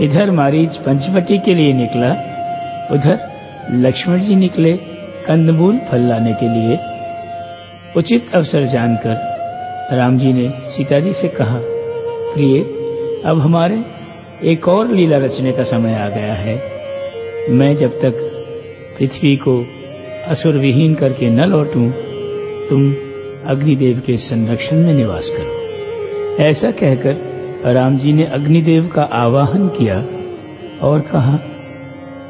इधर मारीच पंचवटी के लिए निकला, उधर लक्ष्मण जी निकले कंदमूल फल लाने के लिए। उचित अवसर जानकर राम जी ने सीता जी से कहा, प्रिय, अब हमारे एक और लीला रचने का समय आ गया है। मैं जब तक पृथ्वी को असुर विहीन करके न लौटूं, तुम अग्निदेव के संरक्षण में निवास करो। ऐसा कहकर राम जी ने अग्निदेव का आवाहन किया और कहा,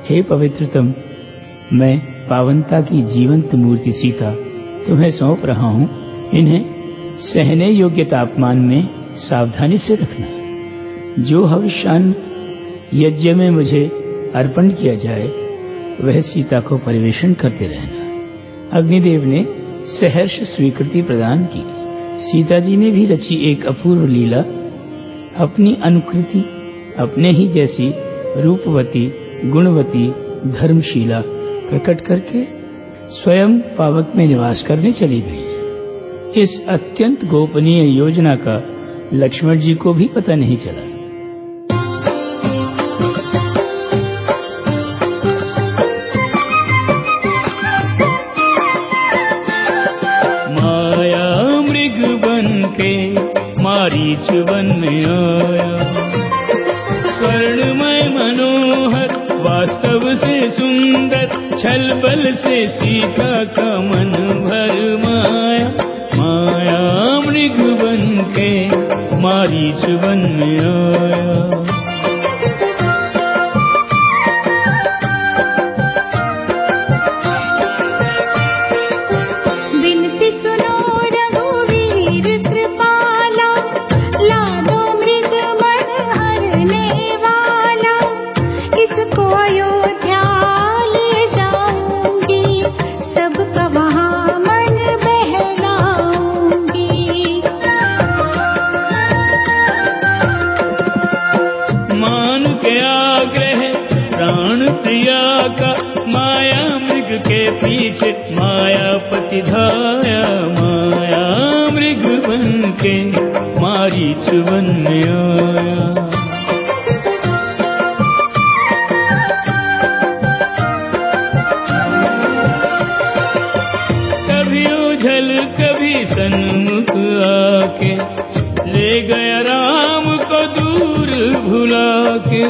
हे पवित्रतम, मैं पावनता की जीवंत मूर्ति सीता तुम्हें सौंप रहा हूँ। इन्हें सहने योग्य तापमान में सावधानी से रखना। जो हविष्यान यज्ञ में मुझे अर्पण किया जाए, वह सीता को परिवेशन करते रहना। अग्निदेव ने सहर्ष स्वीकृति प्रदान की। सीता जी ने भी रची एक अपूर्व लीला अपनी अनुकृति, अपने ही जैसी रूपवती, गुणवती, धर्मशीला प्रकट करके स्वयं पावक में निवास करने चली गई। इस अत्यंत गोपनीय योजना का लक्ष्मण जी को भी पता नहीं चला। आया स्वर्णमय मनोहर, वास्तव से सुंदर, छल बल से सीता का मन भर माया। माया मृग बन के मारीच वन में आया। वन में आया। कभी उछल कभी सन्मुख आके ले गया राम को दूर भुला के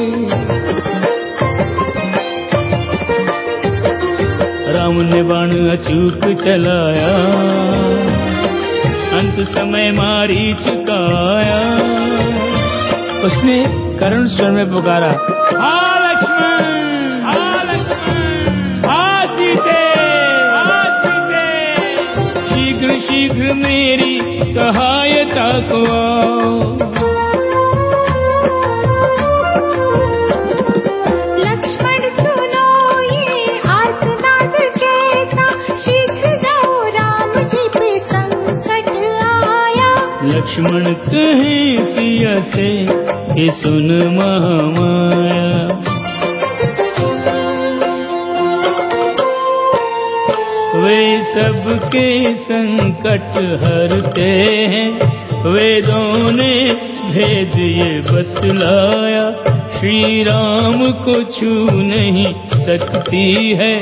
राम ने बाण अचूक चलाया, अंत समय मारी चुकाया। उसने करुण स्वर में पुकारा, हा लक्ष्मण हा लक्ष्मण, हा सीते हा सीते, शीघ्र शीघ्र मेरी सहायता को आओ लक्ष्मण कहे सिया से कि सुन महामाया। वे सबके संकट हरते हैं वेदों ने भेद ये बतलाया। श्री राम को छू नहीं सकती है,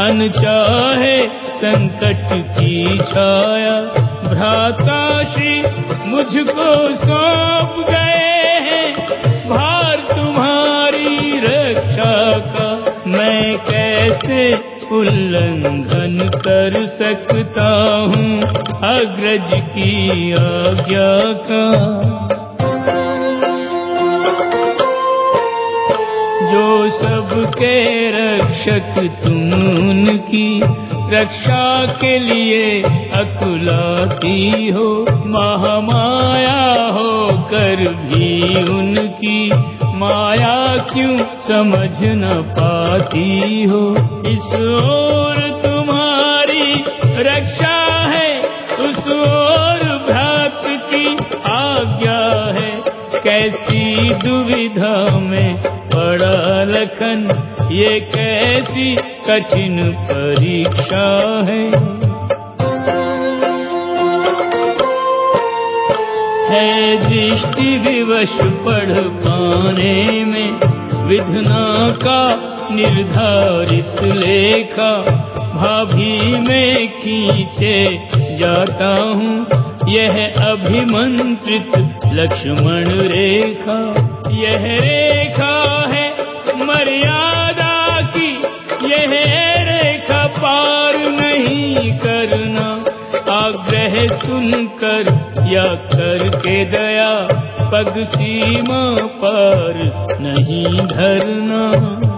अनचाहे संकट की छाया। भ्राता श्री मुझको सौंप गए हैं। भार तुम्हारी रक्षा का मैं कैसे उल्लंघन कर सकता हूँ? अग्रज की आज्ञा का सबके रक्षक तुम उनकी रक्षा के लिए अकुलाती हो, महामाया हो कर भी उनकी माया क्यों समझ न पाती हो? इस ओर तुम्हारी रक्षा है, उस ओर भ्रात की आज्ञा है। कैसी पड़ा लखन ये कैसी कठिन परीक्षा है? है दृष्टि विवश पढ़ पाने में, विधना का निर्धारित लेखा, भाभी में खींचे जाता हूँ। यह अभिमंत्रित लक्ष्मण रेखा, यह रेखा है मर्यादा की यह रेखा पार नहीं करना। आग्रह सुनकर या करके दया, पग सीमा पार नहीं धरना।